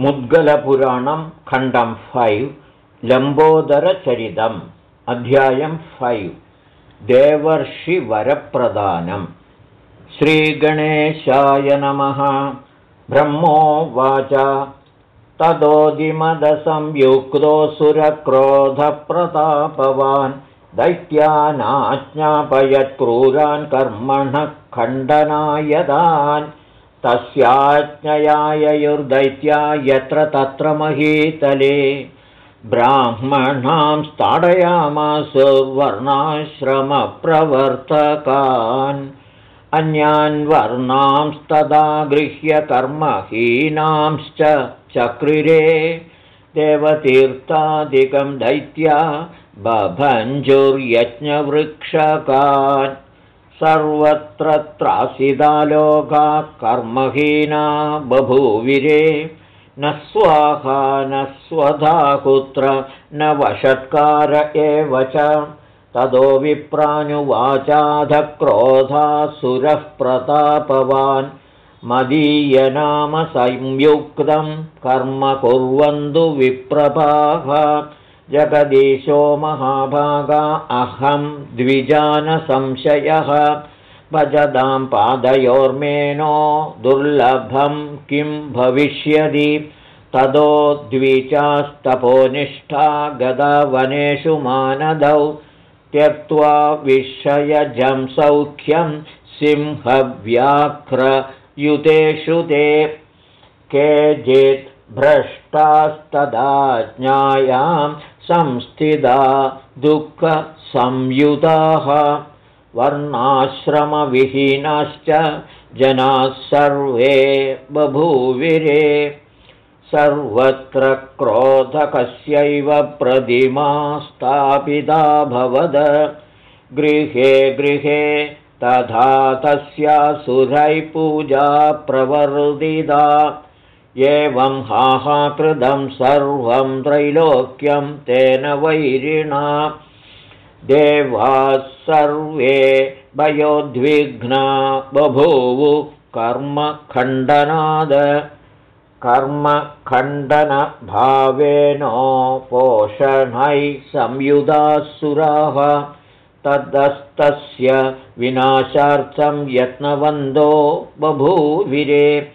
मुद्गलपुराणं खण्डं फैव् लम्बोदरचरितम् अध्यायं फैव् देवर्षिवरप्रदानम् श्रीगणेशाय नमः. ब्रह्मोवाच. सुरक्रोधप्रतापवान् दैत्यानाज्ञापयत्क्रूरान् कर्मणः खण्डनायदान् तस्याज्ञयाययुर्दैत्या यत्र तत्र महीतले। ब्राह्मणां वर्णाश्रमप्रवर्तकान्। अन्यान् वर्णांस्तदा गृह्य कर्महीनांश्च चक्रिरे। देवतीर्थादिकं दैत्या बभञ्जुर्यज्ञवृक्षकान् सर्वत्र त्रासिदा लोका कर्महीना बभूविरे। न स्वाहा न स्वधा कुत्र न वषत्कार एव च। ततो विप्रानुवाचाधक्रोधासुरः प्रतापवान्। मदीयनामसंयुक्तं कर्म कुर्वन्तु विप्रभाः जगदीशो महाभागा अहं द्विजानसंशयः। भजदां पादयोर्मेनो दुर्लभं किं भविष्यति? ततो द्विचास्तपोनिष्ठा गदावनेषु मानदौ। त्यक्त्वा विषयजं सौख्यं सिंहव्याघ्रयुतेषु ते। केचित् भ्रष्टास्तदा ज्ञायां संस्थिता दुःखसंयुताः वर्णाश्रमविहीनाश्च जनाः सर्वे बभूविरे। सर्वत्र क्रोधकस्यैव प्रतिमा स्थापिता भवद। गृहे गृहे तथा तस्यासुरै पूजा प्रवर्धिता एवं हाहाकृतं सर्वं त्रैलोक्यं तेन वैरिणा। देवाः सर्वे भयोद्विघ्ना बभूवु कर्मखण्डनाद। कर्मखण्डनभावेनोपोषणैः संयुधासुराः। तदस्तस्य विनाशार्थं यत्नवन्दो बभूविरे।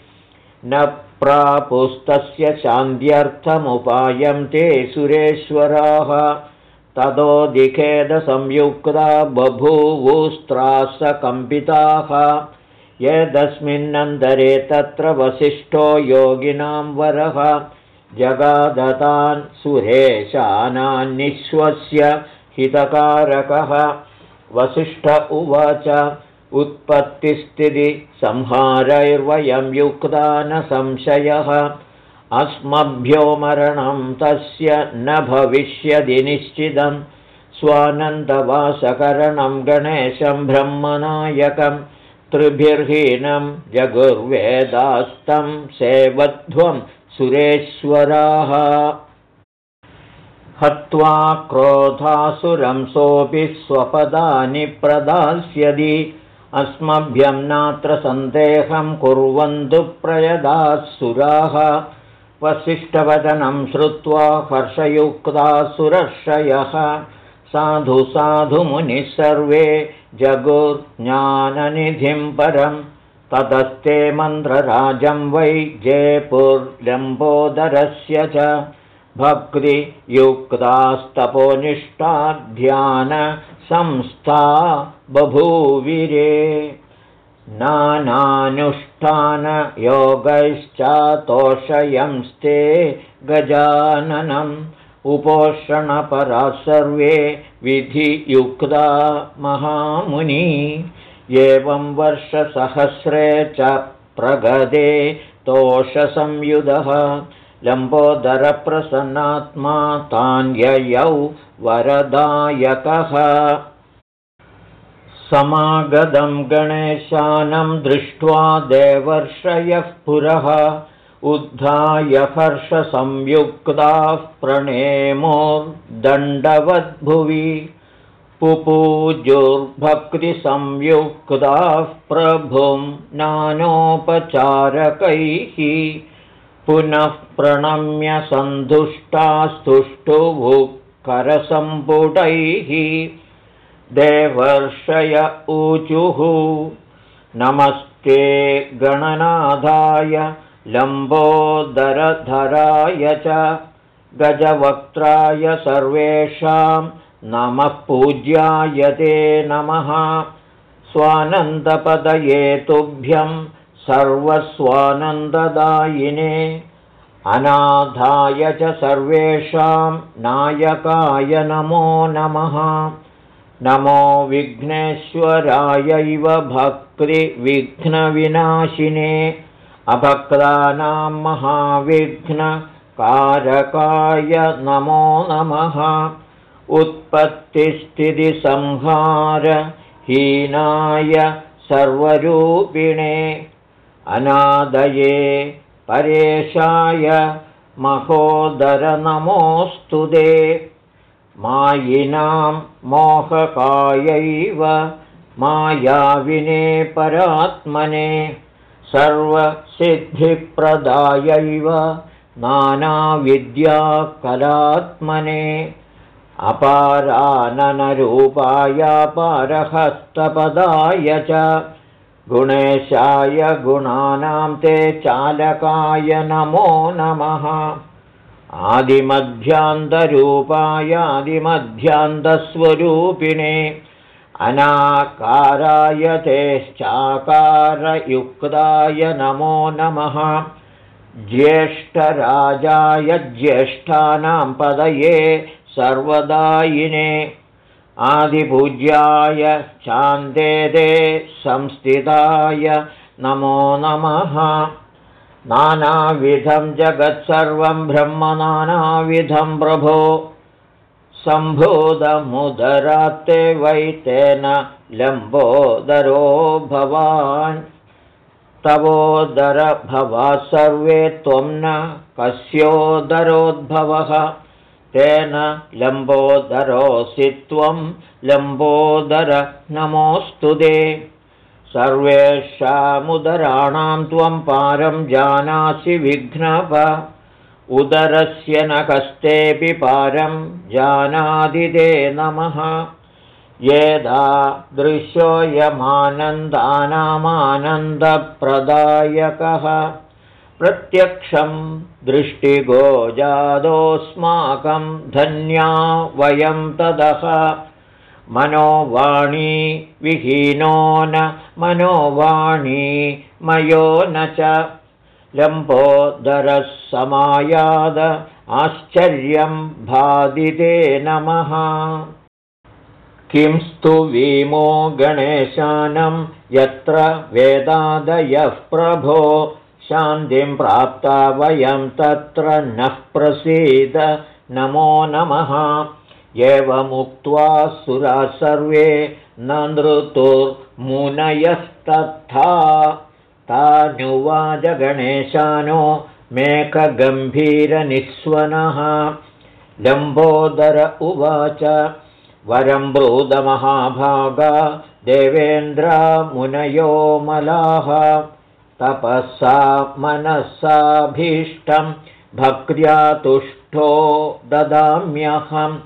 न प्रापुस्तस्य शान्त्यर्थमुपायं ते सुरेश्वराः। ततोऽधिखेदसंयुक्ता बभूवुस्त्रासकम्पिताः। यदस्मिन्नन्तरे तत्र वसिष्ठो योगिनां वरः। जगादतान् सुरेशानान्निश्वस्य हितकारकः। वसिष्ठ उवाच उत्पत्तिस्थितिसंहारैर्वयं युक्ता न संशयः। अस्मभ्यो मरणं तस्य न भविष्यदि निश्चितं स्वानन्दवासकरणं गणेशं ब्रह्मनायकं त्रिभिर्हीनं जगुर्वेदास्तं सेवध्वं सुरेश्वराः। हत्वा क्रोधासुरं सोऽपि स्वपदानि प्रदास्यदि अस्मभ्यं नात्र सन्देहं कुर्वन्तु प्रयदासुराः। वसिष्ठवचनं श्रुत्वा हर्षयुक्ता सुरर्षयः साधु साधु मुनिः सर्वे जगुर्ज्ञाननिधिं परं। ततस्ते मन्त्रराजं वै जयपुर्लम्बोदरस्य च। भक्तियुक्तास्तपोनिष्ठा ध्यानसंस्था बभूविरे नानानुष्ठानयोगैश्चातोषयंस्ते गजाननम् उपोषणपरा सर्वे विधियुक्ता महामुनि। एवं वर्षसहस्रे च प्रगदे तोषसंयुधः लम्बोदरप्रसन्नात्मा तान्ययौ वरदायकः। समागतं गणेशानं दृष्ट्वा देवर्षयः पुरः। उद्धाय हर्षसंयुक्ताः प्रणेमोर्दण्डवद्भुवि। पुपूजुर्भक्तिसंयुक्ताः प्रभुं नानोपचारकैः पुनः प्रणम्य करसम्पुटैः देवर्षय ऊचुः। नमस्ते गणनाधाय लम्बोदरधराय च गजवक्त्राय सर्वेषां नमः पूज्याय ते नमः। स्वानन्दपदये तुभ्यं सर्वस्वानन्ददायिने अनाधाय च सर्वेषां नायकाय नमो नमः। नमो विघ्नेश्वरायैव भक्तिविघ्नविनाशिने अभक्तानां महाविघ्नकारकाय नमो नमः। उत्पत्तिस्थितिसंहार हीनाय सर्वरूपिणे अनादये परेशाय महोदरनमोऽस्तु ते मायिनां मोहकायैव मायाविने परात्मने सर्वसिद्धिप्रदायैव नानाविद्याकलात्मने अपाराननरूपाय च गुणेशाय गुणानां ते चालकाय नमो नमः। आदिमध्यान्तरूपाय आदिमध्यान्तस्वरूपिणे अनाकाराय तेश्चाकारयुक्ताय नमो नमः। ज्येष्ठराजाय ज्येष्ठानां पदये सर्वदायिने आदिपूज्याय चान्देदे संस्थिताय नमो नमः। नानाविधं जगत्सर्वं ब्रह्म नानाविधं प्रभो। सम्भोदमुदरात्ते वै तेन लम्बोदरो भवान्। तवोदरभवा सर्वे त्वं न कस्योदरोद्भवः तेन लम्बोदरोऽसि त्वं लम्बोदर नमोऽस्तु ते। सर्वेषामुदराणां त्वं पारं जानासि विघ्नप। उदरस्य न कस्तेऽपि पारं जानादिते नमः। येदा दृश्योऽयमानन्दानामानन्दप्रदायकः प्रत्यक्षं दृष्टिगोजादोऽस्माकं धन्या वयं तदः। मनोवाणी विहीनो न मनोवाणी मयो न च। लम्बोदरः समायाद आश्चर्यं भादिते नमः। किं स्तु वीमो गणेशानं यत्र वेदादयः प्रभो शान्तिं प्राप्ता वयं तत्र नः प्रसीद। नमो नमः। एवमुक्त्वा सुरा सर्वे न नृतुर्मुनयस्तथा। तानुवाजगणेशानो मेकगम्भीरनिःस्वनः लम्बोदर उवाच वरं ब्रूदमहाभागा देवेन्द्रमुनयो मलाः तपःसा मनसाभीष्टं भक्त्या तुष्टो ददाम्यहं।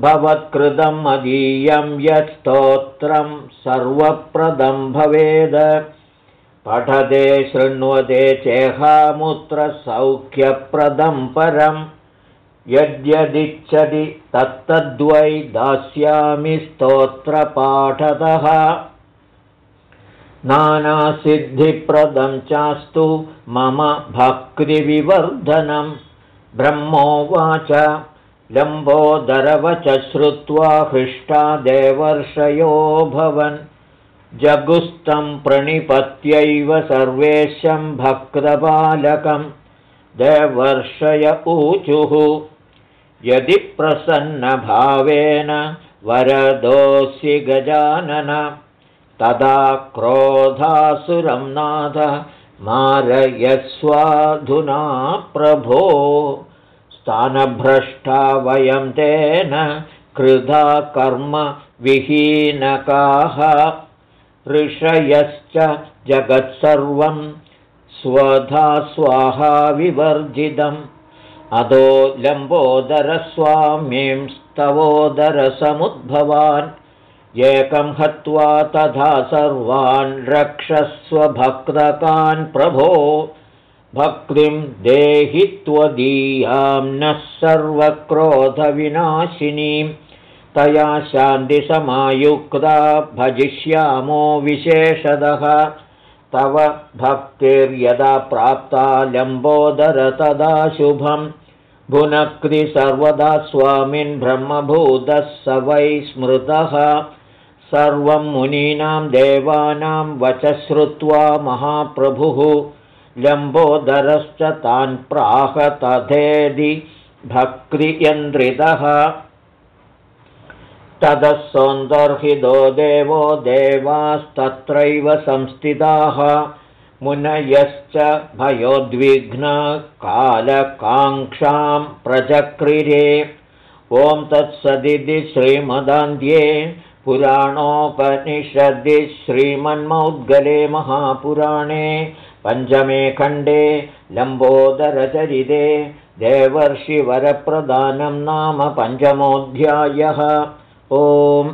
भवत्कृतं मदीयं यत्स्तोत्रं सर्वप्रदं भवेद। पठते शृण्वते चेहामुत्रसौख्यप्रदं परं। यद्यदिच्छति तत्तद्वै दास्यामि स्तोत्रपाठतः नानासिद्धिप्रदं चास्तु मम भक्तिविवर्धनं। ब्रह्मोवाच लम्बोदरवच श्रुत्वा हृष्टा देवर्षयो भवन्। जगुस्तं प्रणिपत्यैव सर्वेशं भक्तबालकं। देवर्षय ऊचुः। यदि प्रसन्नभावेन वरदोऽसि गजानन तदा क्रोधासुरं नाथ मारयस्वाधुना प्रभो। स्थानभ्रष्टा वयं तेन कृधा कर्मविहीनकाः ऋषयश्च जगत्सर्वं स्वधा स्वाहा विवर्जितम्। अधो स्तवोदरसमुद्भवान् एकं हत्वा तथा सर्वान् रक्षस्वभक्तकान् प्रभो। भक्तिं देहि त्वदीयां नः सर्वक्रोधविनाशिनीं। तया शान्तिसमायुक्ता भजिष्यामो विशेषदः। तव भक्तिर्यदा प्राप्ता लम्बोदर तदा शुभम्। भुनक्ति सर्वदा स्वामिन् ब्रह्मभूतः स वै स्मृतः सर्वं मुनीनां देवानां वच श्रुत्वा महाप्रभुः लम्बोदरश्च तान् प्राह तथेदि भक्तियन्द्रितः। ततः सौन्दर्हितो देवो देवास्तत्रैव संस्थिताः। मुनयश्च भयोद्विघ्नकालकाङ्क्षां प्रचक्रिरे। ॐ तत्सदिति श्रीमदान्ध्ये पुराणोपनिषदि श्रीमन्मौद्गले महापुराणे पञ्चमे खण्डे लम्बोदरचरिते देवर्षिवरप्रदानं नाम पञ्चमोऽध्यायः। ओम्